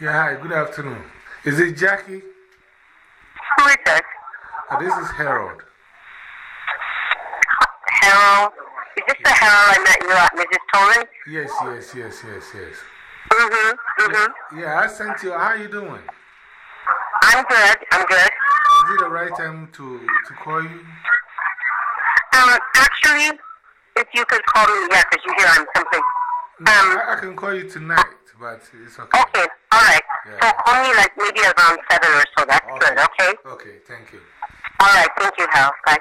Yeah, hi, good afternoon. Is it Jackie? Who is this? Oh, this is Harold. Harold. Is this the Harold I met you at, Mrs. Tolan? Yes, yes, yes, yes, yes. Mm hmm. Mm hmm. Yeah, I sent you. How are you doing? I'm good. I'm good. Is it the right time to, to call you? Um, actually, if you could call me, yeah, because you hear I'm something. No, Um, I, I can call you tonight, but it's okay. Okay, all right. Yeah. So call me like maybe around 7 or so. That's good, okay? Okay, thank you. All right, thank you. Bye. Bye.